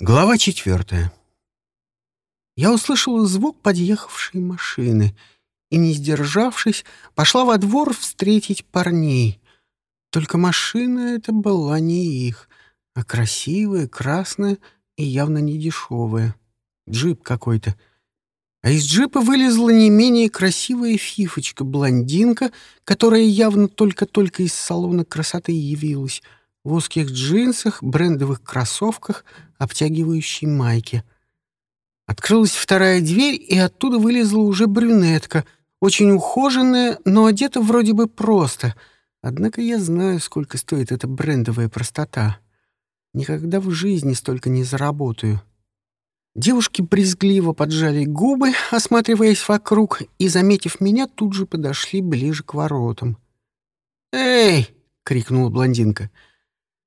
Глава четвертая. Я услышала звук подъехавшей машины и, не сдержавшись, пошла во двор встретить парней. Только машина эта была не их, а красивая, красная и явно не дешевая. Джип какой-то. А из джипа вылезла не менее красивая фифочка-блондинка, которая явно только-только из салона красоты явилась — в узких джинсах, брендовых кроссовках, обтягивающей майке. Открылась вторая дверь, и оттуда вылезла уже брюнетка, очень ухоженная, но одета вроде бы просто. Однако я знаю, сколько стоит эта брендовая простота. Никогда в жизни столько не заработаю. Девушки брезгливо поджали губы, осматриваясь вокруг, и, заметив меня, тут же подошли ближе к воротам. «Эй!» — крикнула блондинка —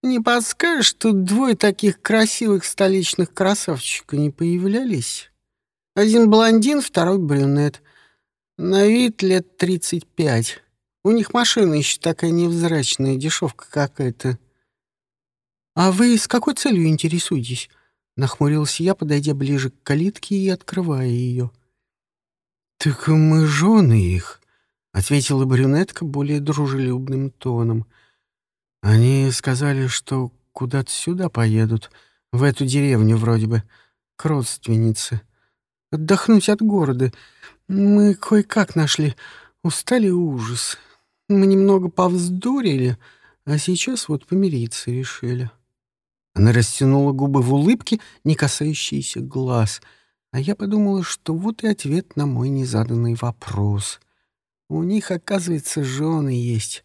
не подскажешь, тут двое таких красивых столичных красавчика не появлялись? Один блондин, второй брюнет. На вид лет тридцать пять. У них машина еще такая невзрачная, дешевка какая-то. «А вы с какой целью интересуетесь?» — нахмурился я, подойдя ближе к калитке и открывая ее. «Так мы жены их», — ответила брюнетка более дружелюбным тоном — они сказали, что куда-то сюда поедут, в эту деревню вроде бы, к родственнице. Отдохнуть от города. Мы кое-как нашли. Устали ужас. Мы немного повздорили, а сейчас вот помириться решили. Она растянула губы в улыбке, не касающиеся глаз, а я подумала, что вот и ответ на мой незаданный вопрос. У них, оказывается, жены есть.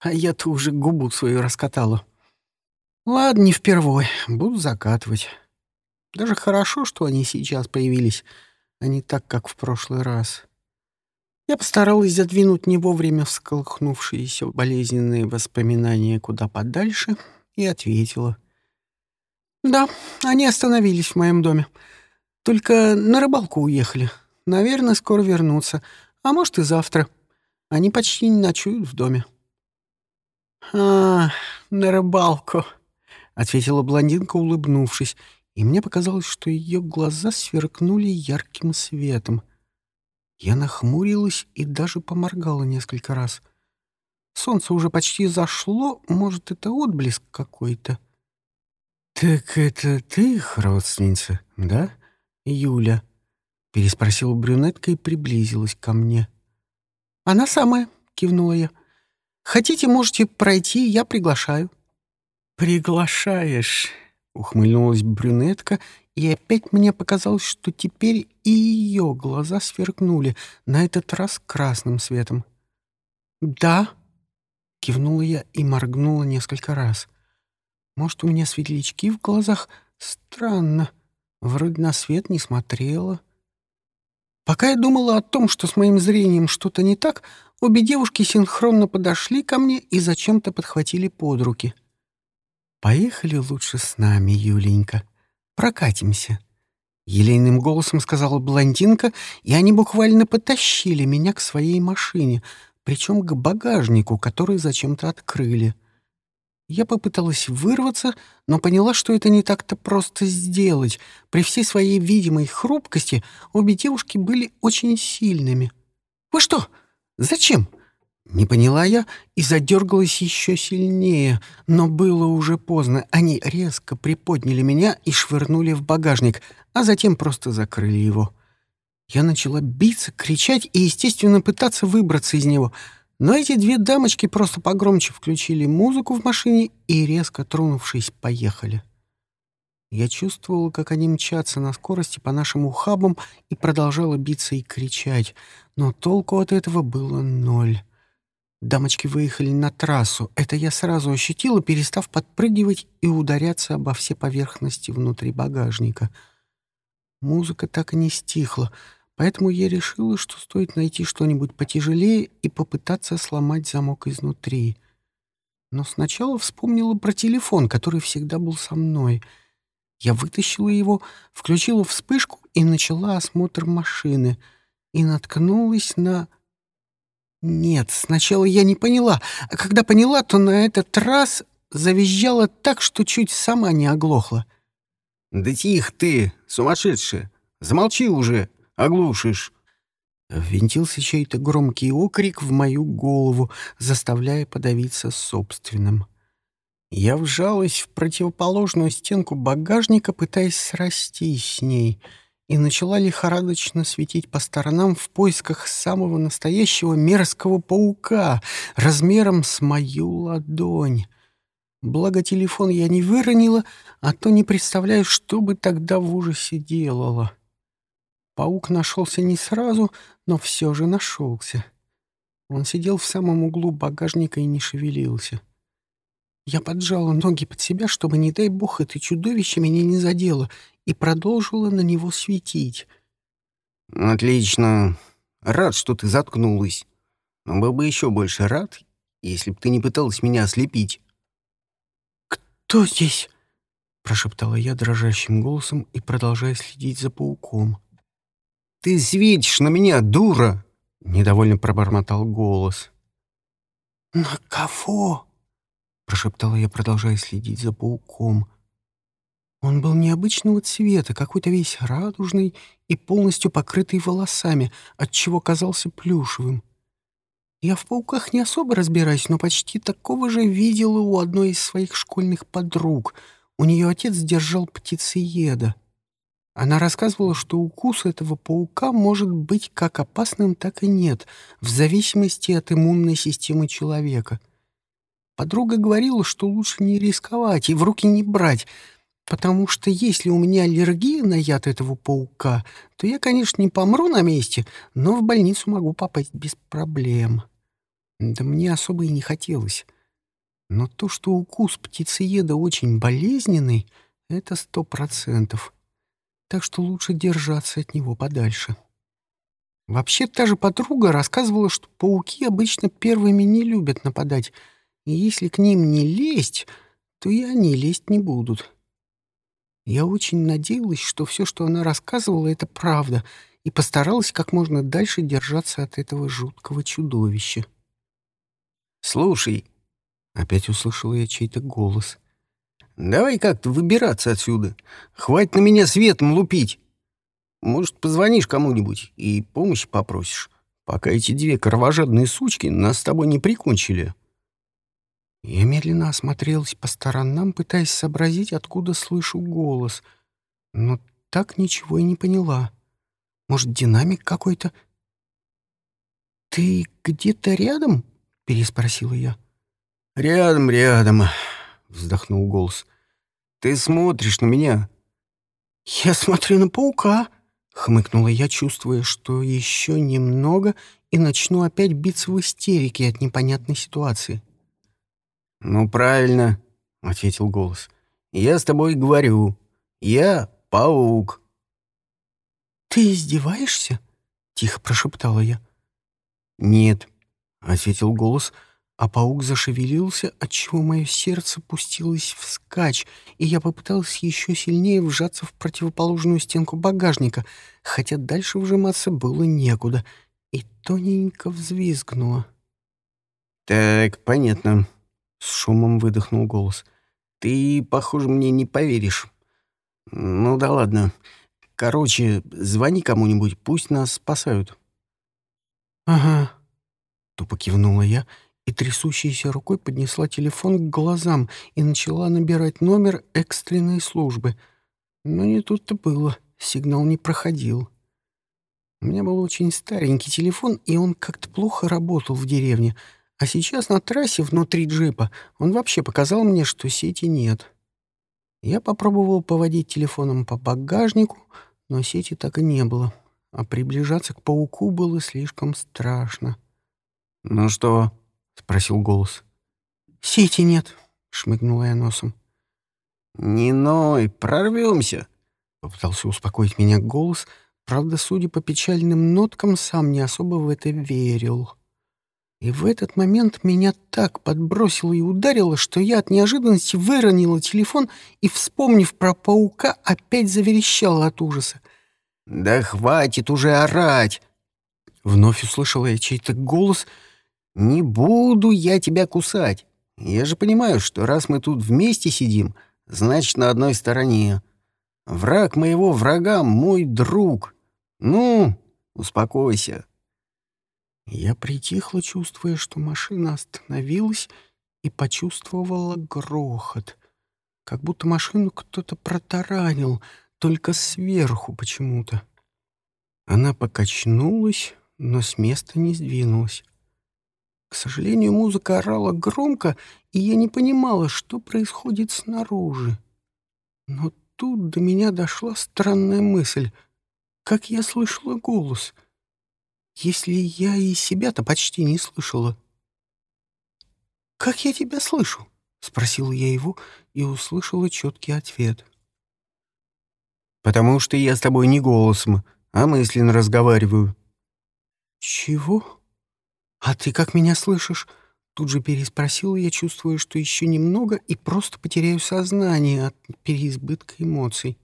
А я-то уже губу свою раскатала. Ладно, не впервой, буду закатывать. Даже хорошо, что они сейчас появились, а не так, как в прошлый раз. Я постаралась задвинуть не вовремя всколыхнувшиеся болезненные воспоминания куда подальше и ответила. «Да, они остановились в моем доме. Только на рыбалку уехали. Наверное, скоро вернутся. А может, и завтра. Они почти не ночуют в доме». «А, на рыбалку», — ответила блондинка, улыбнувшись, и мне показалось, что ее глаза сверкнули ярким светом. Я нахмурилась и даже поморгала несколько раз. Солнце уже почти зашло, может, это отблеск какой-то. «Так это ты их родственница, да, Юля?» — переспросила брюнетка и приблизилась ко мне. «Она самая», — кивнула я. Хотите, можете пройти, я приглашаю». «Приглашаешь», — ухмыльнулась брюнетка, и опять мне показалось, что теперь и ее глаза сверкнули, на этот раз красным светом. «Да», — кивнула я и моргнула несколько раз. «Может, у меня светлячки в глазах? Странно. Вроде на свет не смотрела». Пока я думала о том, что с моим зрением что-то не так, обе девушки синхронно подошли ко мне и зачем-то подхватили под руки. «Поехали лучше с нами, Юленька. Прокатимся», — елейным голосом сказала блондинка, и они буквально потащили меня к своей машине, причем к багажнику, который зачем-то открыли. Я попыталась вырваться, но поняла, что это не так-то просто сделать. При всей своей видимой хрупкости обе девушки были очень сильными. «Вы что? Зачем?» Не поняла я и задергалась еще сильнее, но было уже поздно. Они резко приподняли меня и швырнули в багажник, а затем просто закрыли его. Я начала биться, кричать и, естественно, пытаться выбраться из него — но эти две дамочки просто погромче включили музыку в машине и, резко тронувшись, поехали. Я чувствовала, как они мчатся на скорости по нашим ухабам и продолжала биться и кричать, но толку от этого было ноль. Дамочки выехали на трассу. Это я сразу ощутила, перестав подпрыгивать и ударяться обо все поверхности внутри багажника. Музыка так и не стихла — Поэтому я решила, что стоит найти что-нибудь потяжелее и попытаться сломать замок изнутри. Но сначала вспомнила про телефон, который всегда был со мной. Я вытащила его, включила вспышку и начала осмотр машины. И наткнулась на... Нет, сначала я не поняла, а когда поняла, то на этот раз завизжала так, что чуть сама не оглохла. «Да тихо ты, сумасшедшая! Замолчи уже, оглушишь!» Ввинтился чей-то громкий окрик в мою голову, заставляя подавиться собственным. Я вжалась в противоположную стенку багажника, пытаясь срастись с ней, и начала лихорадочно светить по сторонам в поисках самого настоящего мерзкого паука размером с мою ладонь. Благо телефон я не выронила, а то не представляю, что бы тогда в ужасе делала. Паук нашелся не сразу, но все же нашелся. Он сидел в самом углу багажника и не шевелился. Я поджала ноги под себя, чтобы, не дай бог, это чудовище меня не задело, и продолжила на него светить. «Отлично. Рад, что ты заткнулась. Но был бы еще больше рад, если бы ты не пыталась меня ослепить». «Кто здесь?» — прошептала я дрожащим голосом и продолжая следить за пауком. «Ты светишь на меня, дура!» — недовольно пробормотал голос. «На кого?» — прошептала я, продолжая следить за пауком. Он был необычного цвета, какой-то весь радужный и полностью покрытый волосами, отчего казался плюшевым. Я в пауках не особо разбираюсь, но почти такого же видела у одной из своих школьных подруг. У нее отец держал птицееда. Она рассказывала, что укус этого паука может быть как опасным, так и нет, в зависимости от иммунной системы человека. Подруга говорила, что лучше не рисковать и в руки не брать, потому что если у меня аллергия на яд этого паука, то я, конечно, не помру на месте, но в больницу могу попасть без проблем. Да мне особо и не хотелось. Но то, что укус птицееда очень болезненный, это сто процентов так что лучше держаться от него подальше. Вообще, та же подруга рассказывала, что пауки обычно первыми не любят нападать, и если к ним не лезть, то и они лезть не будут. Я очень надеялась, что все, что она рассказывала, это правда, и постаралась как можно дальше держаться от этого жуткого чудовища. «Слушай», — опять услышала я чей-то голос — Давай как-то выбираться отсюда. Хватит на меня светом лупить. Может, позвонишь кому-нибудь и помощи попросишь, пока эти две кровожадные сучки нас с тобой не прикончили». Я медленно осмотрелась по сторонам, пытаясь сообразить, откуда слышу голос, но так ничего и не поняла. Может, динамик какой-то? «Ты где-то рядом?» — переспросила я. «Рядом, рядом», — вздохнул голос. Ты смотришь на меня». «Я смотрю на паука», — хмыкнула я, чувствуя, что еще немного и начну опять биться в истерике от непонятной ситуации. «Ну, правильно», — ответил голос. «Я с тобой говорю. Я паук». «Ты издеваешься?» — тихо прошептала я. «Нет», — ответил голос, — а паук зашевелился, отчего мое сердце пустилось вскачь, и я попыталась еще сильнее вжаться в противоположную стенку багажника, хотя дальше вжиматься было некуда, и тоненько взвизгнула. «Так, понятно», — с шумом выдохнул голос. «Ты, похоже, мне не поверишь. Ну да ладно. Короче, звони кому-нибудь, пусть нас спасают». «Ага», — тупо кивнула я и трясущейся рукой поднесла телефон к глазам и начала набирать номер экстренной службы. Но не тут-то было, сигнал не проходил. У меня был очень старенький телефон, и он как-то плохо работал в деревне, а сейчас на трассе внутри джипа он вообще показал мне, что сети нет. Я попробовал поводить телефоном по багажнику, но сети так и не было, а приближаться к пауку было слишком страшно. «Ну что, — спросил голос. «Сети нет», — шмыгнула я носом. «Не ной, прорвемся», — попытался успокоить меня голос, правда, судя по печальным ноткам, сам не особо в это верил. И в этот момент меня так подбросило и ударило, что я от неожиданности выронила телефон и, вспомнив про паука, опять заверещала от ужаса. «Да хватит уже орать!» Вновь услышала я чей-то голос — «Не буду я тебя кусать. Я же понимаю, что раз мы тут вместе сидим, значит, на одной стороне. Враг моего врага — мой друг. Ну, успокойся». Я притихла, чувствуя, что машина остановилась, и почувствовала грохот. Как будто машину кто-то протаранил, только сверху почему-то. Она покачнулась, но с места не сдвинулась. К сожалению, музыка орала громко, и я не понимала, что происходит снаружи. Но тут до меня дошла странная мысль. Как я слышала голос, если я и себя-то почти не слышала. «Как я тебя слышу?» — спросила я его и услышала четкий ответ. «Потому что я с тобой не голосом, а мысленно разговариваю». «Чего?» «А ты как меня слышишь?» Тут же переспросила я, чувствуя, что еще немного и просто потеряю сознание от переизбытка эмоций.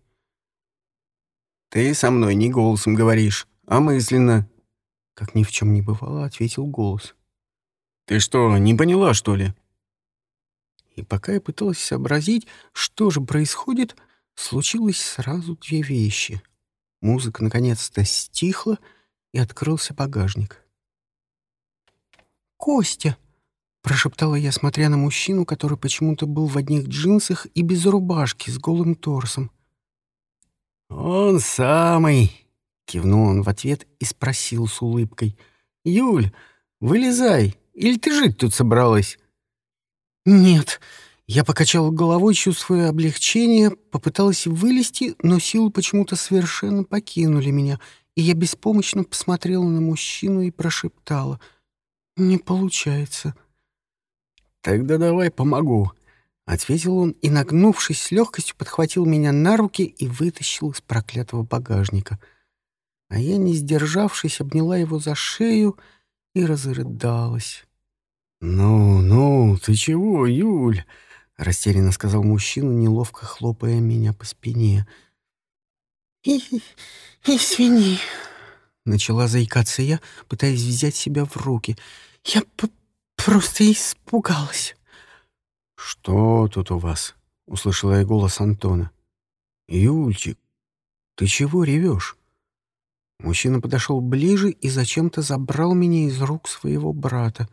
«Ты со мной не голосом говоришь, а мысленно», — как ни в чем не бывало, ответил голос. «Ты что, не поняла, что ли?» И пока я пыталась сообразить, что же происходит, случилось сразу две вещи. Музыка наконец-то стихла, и открылся багажник. «Костя!» — прошептала я, смотря на мужчину, который почему-то был в одних джинсах и без рубашки, с голым торсом. «Он самый!» — кивнул он в ответ и спросил с улыбкой. «Юль, вылезай, или ты жить тут собралась?» «Нет». Я покачала головой, чувствуя облегчение, попыталась вылезти, но силы почему-то совершенно покинули меня, и я беспомощно посмотрела на мужчину и прошептала — «Не получается». «Тогда давай помогу», — ответил он и, нагнувшись с легкостью, подхватил меня на руки и вытащил из проклятого багажника. А я, не сдержавшись, обняла его за шею и разрыдалась. «Ну, ну, ты чего, Юль?» — растерянно сказал мужчина, неловко хлопая меня по спине. И, «Извини», — начала заикаться я, пытаясь взять себя в руки — я просто испугалась. «Что тут у вас?» — услышала я голос Антона. «Юльчик, ты чего ревешь?» Мужчина подошел ближе и зачем-то забрал меня из рук своего брата.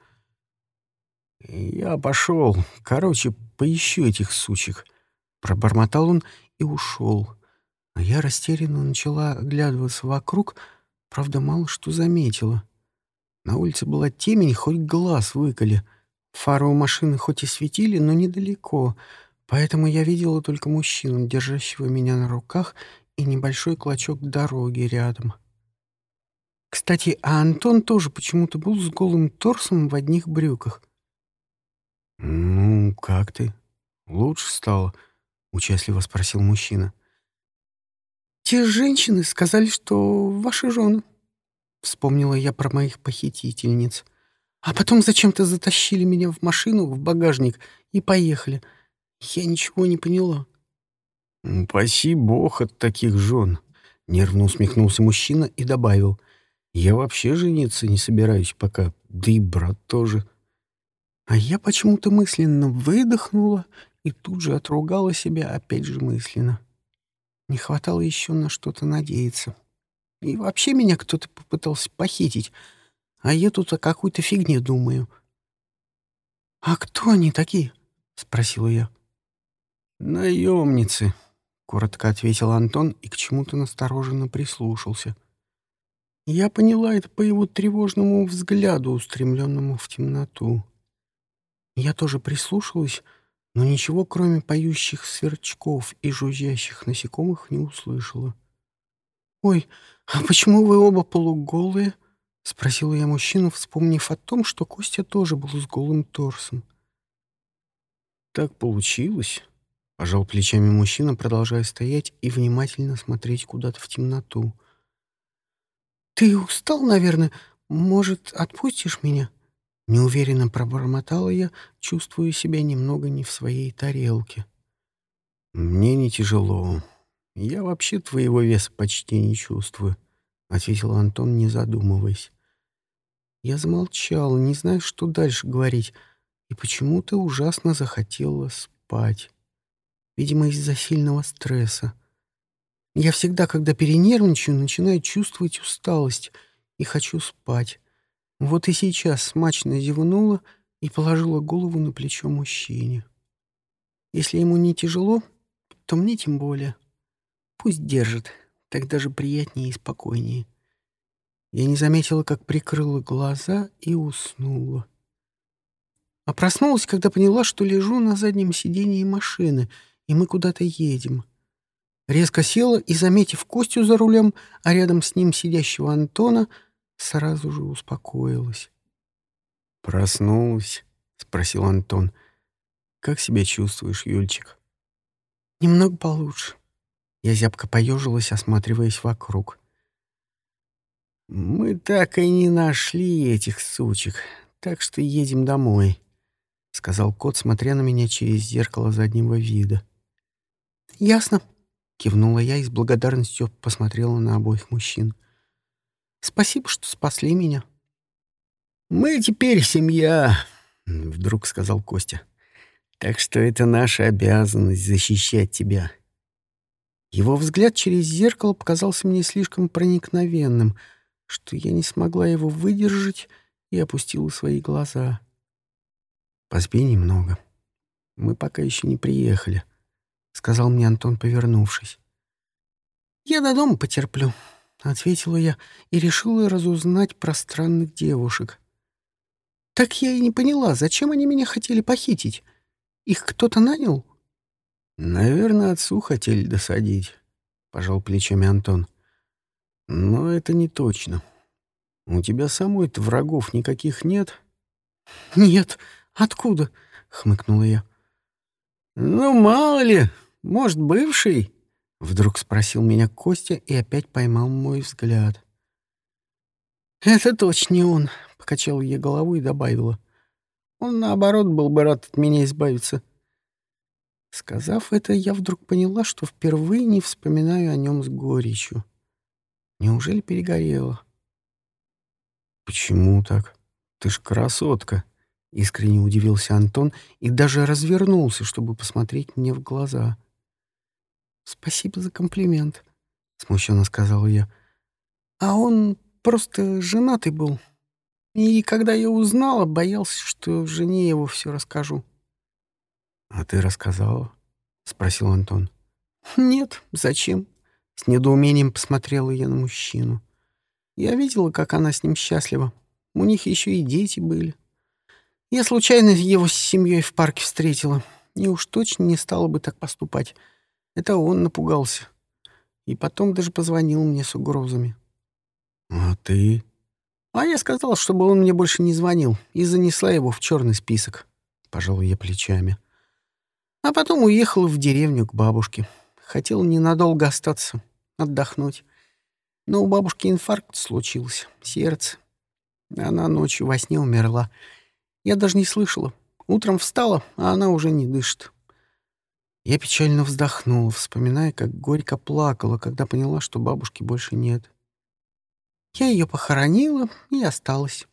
«Я пошел. Короче, поищу этих сучек». Пробормотал он и ушел. А я растерянно начала оглядываться вокруг, правда, мало что заметила. На улице была темень, хоть глаз выколи. Фары у машины хоть и светили, но недалеко, поэтому я видела только мужчину, держащего меня на руках, и небольшой клочок дороги рядом. Кстати, а Антон тоже почему-то был с голым торсом в одних брюках. «Ну, как ты? Лучше стало?» — участливо спросил мужчина. «Те женщины сказали, что ваши жены», Вспомнила я про моих похитительниц. А потом зачем-то затащили меня в машину, в багажник и поехали. Я ничего не поняла. «Паси бог от таких жен», — нервно усмехнулся мужчина и добавил. «Я вообще жениться не собираюсь пока, да и брат тоже». А я почему-то мысленно выдохнула и тут же отругала себя опять же мысленно. Не хватало еще на что-то надеяться. И вообще меня кто-то попытался похитить, а я тут о какой-то фигне думаю. «А кто они такие?» — спросила я. «Наемницы», — коротко ответил Антон и к чему-то настороженно прислушался. Я поняла это по его тревожному взгляду, устремленному в темноту. Я тоже прислушалась, но ничего, кроме поющих сверчков и жужжащих насекомых, не услышала. «Ой, а почему вы оба полуголые?» — спросила я мужчину, вспомнив о том, что Костя тоже был с голым торсом. «Так получилось», — пожал плечами мужчина, продолжая стоять и внимательно смотреть куда-то в темноту. «Ты устал, наверное? Может, отпустишь меня?» Неуверенно пробормотала я, чувствуя себя немного не в своей тарелке. «Мне не тяжело», «Я вообще твоего веса почти не чувствую», — ответил Антон, не задумываясь. Я замолчала, не зная, что дальше говорить, и почему-то ужасно захотела спать. Видимо, из-за сильного стресса. Я всегда, когда перенервничаю, начинаю чувствовать усталость и хочу спать. Вот и сейчас смачно зевнула и положила голову на плечо мужчине. Если ему не тяжело, то мне тем более. Пусть держит, так даже приятнее и спокойнее. Я не заметила, как прикрыла глаза и уснула. А проснулась, когда поняла, что лежу на заднем сидении машины, и мы куда-то едем. Резко села и, заметив Костю за рулем, а рядом с ним сидящего Антона, сразу же успокоилась. «Проснулась?» — спросил Антон. «Как себя чувствуешь, Юльчик?» «Немного получше». Я зябко поежилась, осматриваясь вокруг. «Мы так и не нашли этих сучек, так что едем домой», — сказал кот, смотря на меня через зеркало заднего вида. «Ясно», — кивнула я и с благодарностью посмотрела на обоих мужчин. «Спасибо, что спасли меня». «Мы теперь семья», — вдруг сказал Костя. «Так что это наша обязанность защищать тебя». Его взгляд через зеркало показался мне слишком проникновенным, что я не смогла его выдержать и опустила свои глаза. «Поспи немного. Мы пока еще не приехали», — сказал мне Антон, повернувшись. «Я до дома потерплю», — ответила я и решила разузнать про странных девушек. «Так я и не поняла, зачем они меня хотели похитить? Их кто-то нанял?» «Наверное, отцу хотели досадить», — пожал плечами Антон. «Но это не точно. У тебя самой-то врагов никаких нет?» «Нет. Откуда?» — хмыкнула я. «Ну, мало ли, может, бывший?» — вдруг спросил меня Костя и опять поймал мой взгляд. «Это точно не он», — покачала я головой и добавила. «Он, наоборот, был бы рад от меня избавиться». Сказав это, я вдруг поняла, что впервые не вспоминаю о нем с горечью. Неужели перегорела? «Почему так? Ты ж красотка!» — искренне удивился Антон и даже развернулся, чтобы посмотреть мне в глаза. «Спасибо за комплимент», — смущенно сказала я. «А он просто женатый был. И когда я узнала, боялся, что жене его все расскажу». «А ты рассказала?» — спросил Антон. «Нет, зачем?» С недоумением посмотрела я на мужчину. Я видела, как она с ним счастлива. У них еще и дети были. Я случайно его с семьей в парке встретила, и уж точно не стала бы так поступать. Это он напугался. И потом даже позвонил мне с угрозами. «А ты?» А я сказал, чтобы он мне больше не звонил, и занесла его в черный список. Пожал я плечами. А потом уехала в деревню к бабушке. Хотел ненадолго остаться, отдохнуть. Но у бабушки инфаркт случился, сердце. Она ночью во сне умерла. Я даже не слышала. Утром встала, а она уже не дышит. Я печально вздохнула, вспоминая, как горько плакала, когда поняла, что бабушки больше нет. Я ее похоронила и осталась.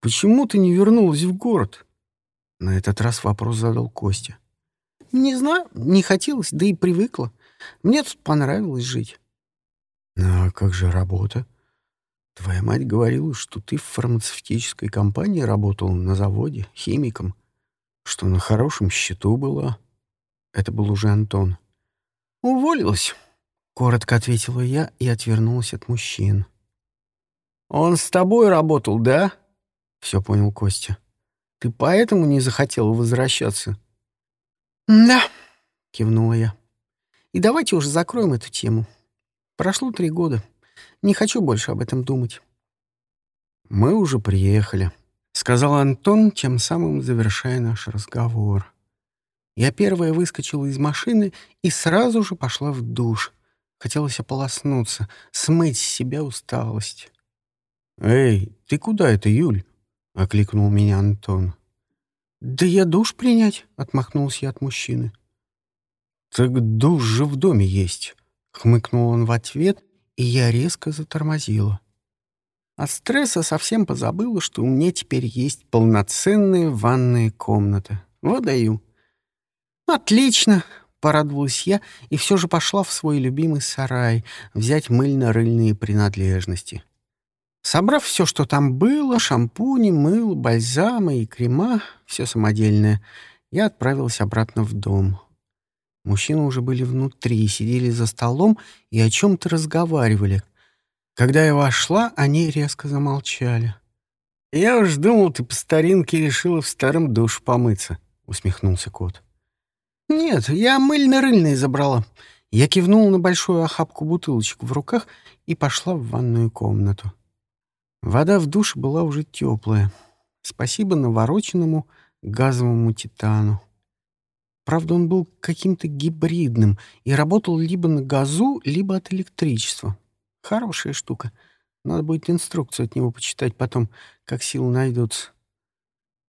«Почему ты не вернулась в город?» На этот раз вопрос задал Костя. «Не знаю, не хотелось, да и привыкла. Мне тут понравилось жить». «А как же работа? Твоя мать говорила, что ты в фармацевтической компании работал на заводе, химиком, что на хорошем счету была». Это был уже Антон. «Уволилась», — коротко ответила я и отвернулась от мужчин. «Он с тобой работал, да?» — все понял Костя. «Ты поэтому не захотела возвращаться?» «Да», — кивнула я. «И давайте уже закроем эту тему. Прошло три года. Не хочу больше об этом думать». «Мы уже приехали», — сказал Антон, тем самым завершая наш разговор. Я первая выскочила из машины и сразу же пошла в душ. Хотелось ополоснуться, смыть с себя усталость. «Эй, ты куда это, Юль?» — окликнул меня Антон. «Да я душ принять», — отмахнулся я от мужчины. «Так душ же в доме есть», — хмыкнул он в ответ, и я резко затормозила. От стресса совсем позабыла, что у меня теперь есть полноценная ванная комната. Вот даю. «Отлично!» — порадовалась я и все же пошла в свой любимый сарай взять мыльно-рыльные принадлежности. Собрав все, что там было, шампуни, мыло, бальзамы и крема, все самодельное, я отправилась обратно в дом. Мужчины уже были внутри, сидели за столом и о чем-то разговаривали. Когда я вошла, они резко замолчали. «Я уж думал, ты по старинке решила в старом душ помыться», — усмехнулся кот. «Нет, я мыльно-рыльные забрала». Я кивнул на большую охапку бутылочек в руках и пошла в ванную комнату. Вода в душе была уже теплая. Спасибо навороченному газовому титану. Правда, он был каким-то гибридным и работал либо на газу, либо от электричества. Хорошая штука. Надо будет инструкцию от него почитать потом, как силы найдутся.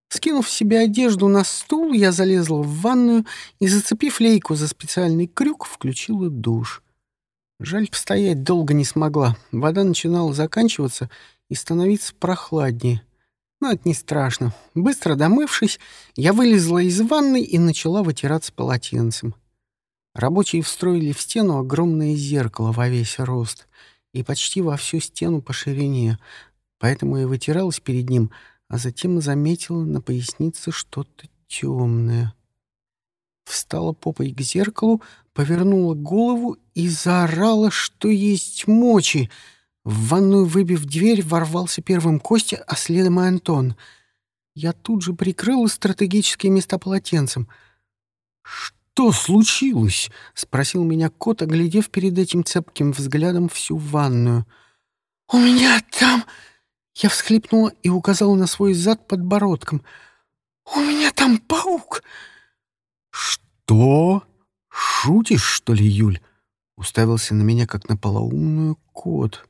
Скинув себе одежду на стул, я залезла в ванную и, зацепив лейку за специальный крюк, включила душ. Жаль, постоять долго не смогла. Вода начинала заканчиваться и становиться прохладнее. Но это не страшно. Быстро домывшись, я вылезла из ванны и начала вытираться полотенцем. Рабочие встроили в стену огромное зеркало во весь рост и почти во всю стену по ширине, поэтому я вытиралась перед ним, а затем заметила на пояснице что-то темное. Встала попой к зеркалу, повернула голову и заорала, что есть мочи. В ванную, выбив дверь, ворвался первым Костя, а следом и Антон. Я тут же прикрыла стратегические места полотенцем. «Что случилось?» — спросил меня кот, оглядев перед этим цепким взглядом всю ванную. «У меня там...» Я всхлипнула и указала на свой зад подбородком. «У меня там паук!» «Что? Шутишь, что ли, Юль?» Уставился на меня, как на полоумную кот.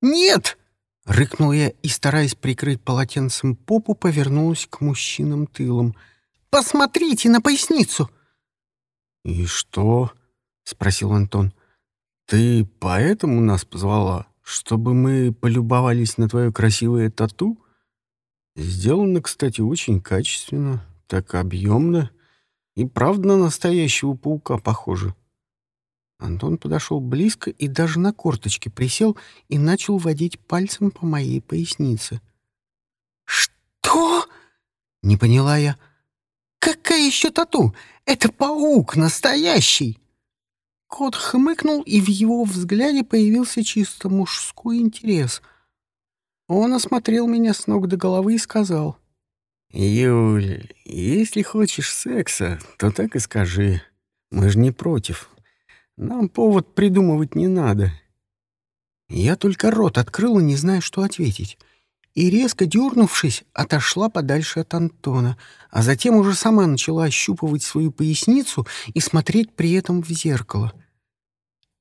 «Нет!» — рыкнул я и, стараясь прикрыть полотенцем попу, повернулась к мужчинам тылом. «Посмотрите на поясницу!» «И что?» — спросил Антон. «Ты поэтому нас позвала?» Чтобы мы полюбовались на твое красивое тату? Сделано, кстати, очень качественно, так объемно и правда на настоящего паука похоже. Антон подошел близко и даже на корточки присел и начал водить пальцем по моей пояснице. «Что?» — не поняла я. «Какая еще тату? Это паук настоящий!» Кот хмыкнул, и в его взгляде появился чисто мужской интерес. Он осмотрел меня с ног до головы и сказал. «Юль, если хочешь секса, то так и скажи. Мы же не против. Нам повод придумывать не надо». Я только рот открыла, не зная, что ответить. И, резко дернувшись, отошла подальше от Антона, а затем уже сама начала ощупывать свою поясницу и смотреть при этом в зеркало —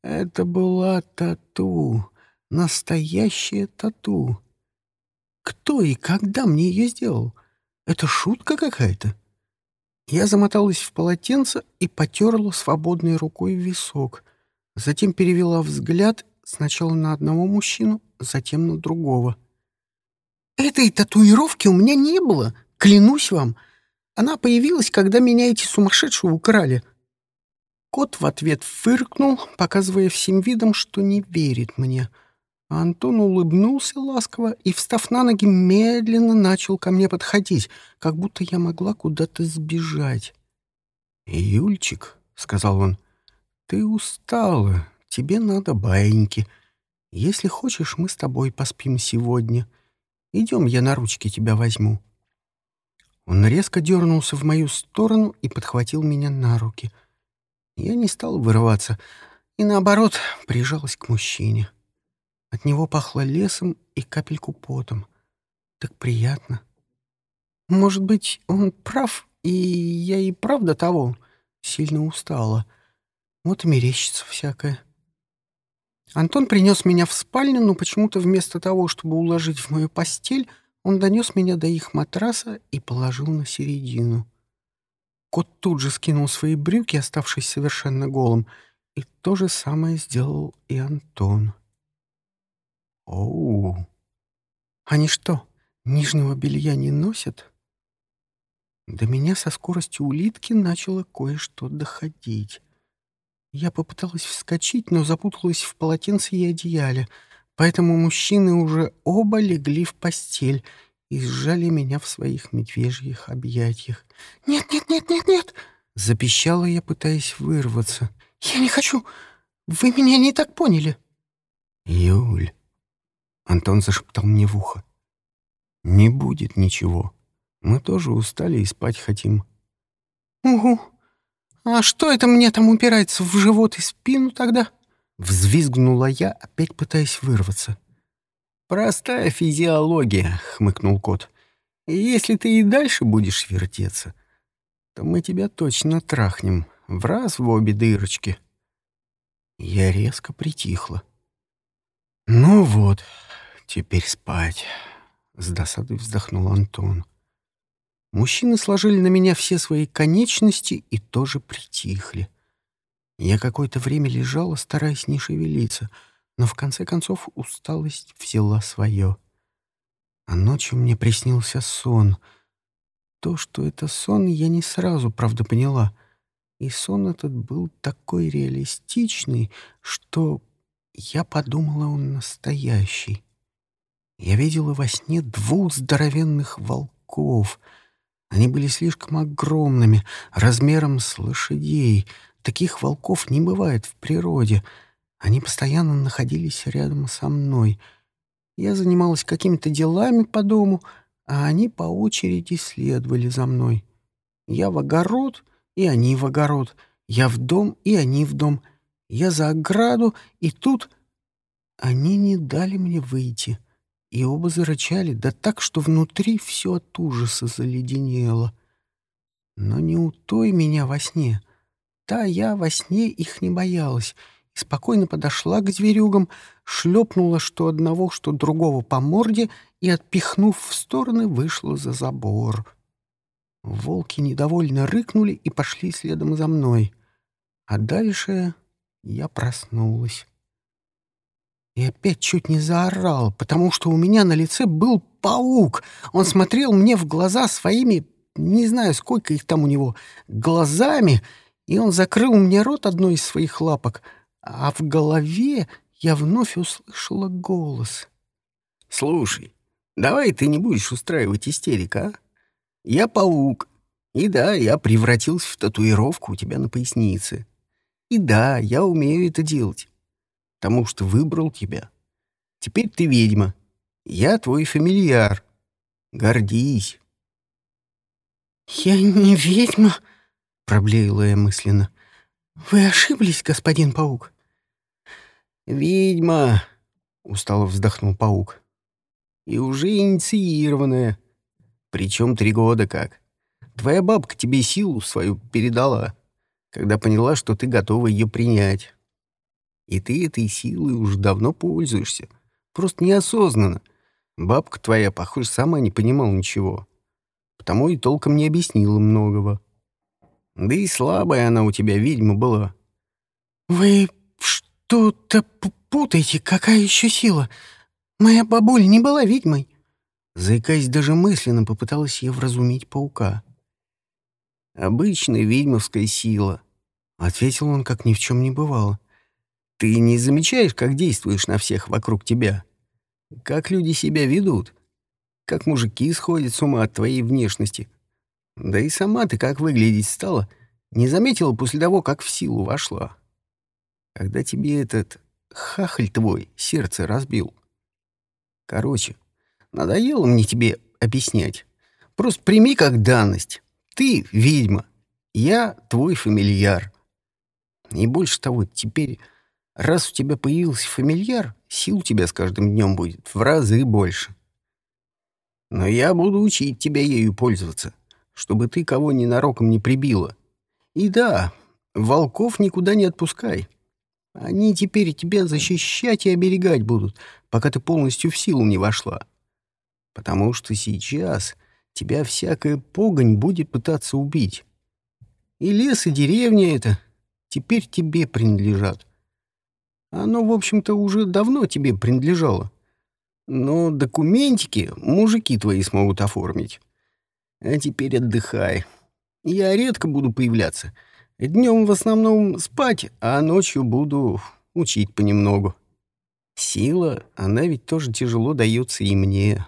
это была тату, настоящая тату. Кто и когда мне ее сделал? Это шутка какая-то? Я замоталась в полотенце и потерла свободной рукой висок. Затем перевела взгляд сначала на одного мужчину, затем на другого. «Этой татуировки у меня не было, клянусь вам. Она появилась, когда меня эти сумасшедшие украли», Кот в ответ фыркнул, показывая всем видом, что не верит мне. А Антон улыбнулся ласково и, встав на ноги, медленно начал ко мне подходить, как будто я могла куда-то сбежать. «Юльчик», — сказал он, — «ты устала, тебе надо баиньки. Если хочешь, мы с тобой поспим сегодня. Идем, я на ручки тебя возьму». Он резко дернулся в мою сторону и подхватил меня на руки — я не стал вырываться и, наоборот, прижалась к мужчине. От него пахло лесом и капельку потом. Так приятно. Может быть, он прав, и я и правда того сильно устала. Вот и мерещится всякое. Антон принес меня в спальню, но почему-то вместо того, чтобы уложить в мою постель, он донес меня до их матраса и положил на середину. Кот тут же скинул свои брюки, оставшись совершенно голым, и то же самое сделал и Антон. Оу! Они что, нижнего белья не носят? До меня со скоростью улитки начало кое-что доходить — Я попыталась вскочить, но запуталась в полотенце и одеяле, поэтому мужчины уже оба легли в постель и сжали меня в своих медвежьих объятиях. «Нет, нет, нет, нет, нет!» — запищала я, пытаясь вырваться. «Я не хочу! Вы меня не так поняли!» «Юль!» — Антон зашептал мне в ухо. «Не будет ничего. Мы тоже устали и спать хотим». «Угу. А что это мне там упирается в живот и спину тогда?» Взвизгнула я, опять пытаясь вырваться. «Простая физиология», — хмыкнул кот. «Если ты и дальше будешь вертеться, то мы тебя точно трахнем, в раз в обе дырочки». Я резко притихла. «Ну вот, теперь спать», — с досадой вздохнул Антон. Мужчины сложили на меня все свои конечности и тоже притихли. Я какое-то время лежала, стараясь не шевелиться, но в конце концов усталость взяла свое. А ночью мне приснился сон. То, что это сон, я не сразу, правда, поняла. И сон этот был такой реалистичный, что я подумала, он настоящий. Я видела во сне двух здоровенных волков — они были слишком огромными, размером с лошадей. Таких волков не бывает в природе. Они постоянно находились рядом со мной. Я занималась какими-то делами по дому, а они по очереди следовали за мной. Я в огород, и они в огород. Я в дом, и они в дом. Я за ограду, и тут... Они не дали мне выйти и оба зарычали, да так, что внутри все от ужаса заледенело. Но не у той меня во сне. Та я во сне их не боялась и спокойно подошла к зверюгам, шлепнула что одного, что другого по морде и, отпихнув в стороны, вышла за забор. Волки недовольно рыкнули и пошли следом за мной. А дальше я проснулась. И опять чуть не заорал, потому что у меня на лице был паук. Он смотрел мне в глаза своими, не знаю, сколько их там у него, глазами, и он закрыл мне рот одной из своих лапок, а в голове я вновь услышала голос. «Слушай, давай ты не будешь устраивать истерика, а? Я паук, и да, я превратился в татуировку у тебя на пояснице. И да, я умею это делать тому, что выбрал тебя. Теперь ты ведьма. Я твой фамильяр. Гордись. «Я не ведьма», — проблеяла я мысленно. «Вы ошиблись, господин паук». «Ведьма», — устало вздохнул паук. «И уже инициированная. Причем три года как. Твоя бабка тебе силу свою передала, когда поняла, что ты готова ее принять. И ты этой силой уже давно пользуешься. Просто неосознанно. Бабка твоя, похоже, сама не понимала ничего. Потому и толком не объяснила многого. Да и слабая она у тебя, ведьма, была. «Вы что-то путаете. Какая еще сила? Моя бабуля не была ведьмой». Заикаясь даже мысленно, попыталась я вразумить паука. «Обычная ведьмовская сила», — ответил он, как ни в чем не бывало. Ты не замечаешь, как действуешь на всех вокруг тебя? Как люди себя ведут? Как мужики сходят с ума от твоей внешности? Да и сама ты как выглядеть стала, не заметила после того, как в силу вошла. Когда тебе этот хахаль твой сердце разбил. Короче, надоело мне тебе объяснять. Просто прими как данность. Ты ведьма, я твой фамильяр. И больше того, теперь Раз у тебя появился фамильяр, сил у тебя с каждым днем будет в разы больше. Но я буду учить тебя ею пользоваться, чтобы ты кого ненароком не прибила. И да, волков никуда не отпускай. Они теперь тебя защищать и оберегать будут, пока ты полностью в силу не вошла. Потому что сейчас тебя всякая погонь будет пытаться убить. И лес, и деревня это теперь тебе принадлежат. Оно, в общем-то, уже давно тебе принадлежало. Но документики мужики твои смогут оформить. А теперь отдыхай. Я редко буду появляться. Днем в основном спать, а ночью буду учить понемногу. Сила, она ведь тоже тяжело дается и мне.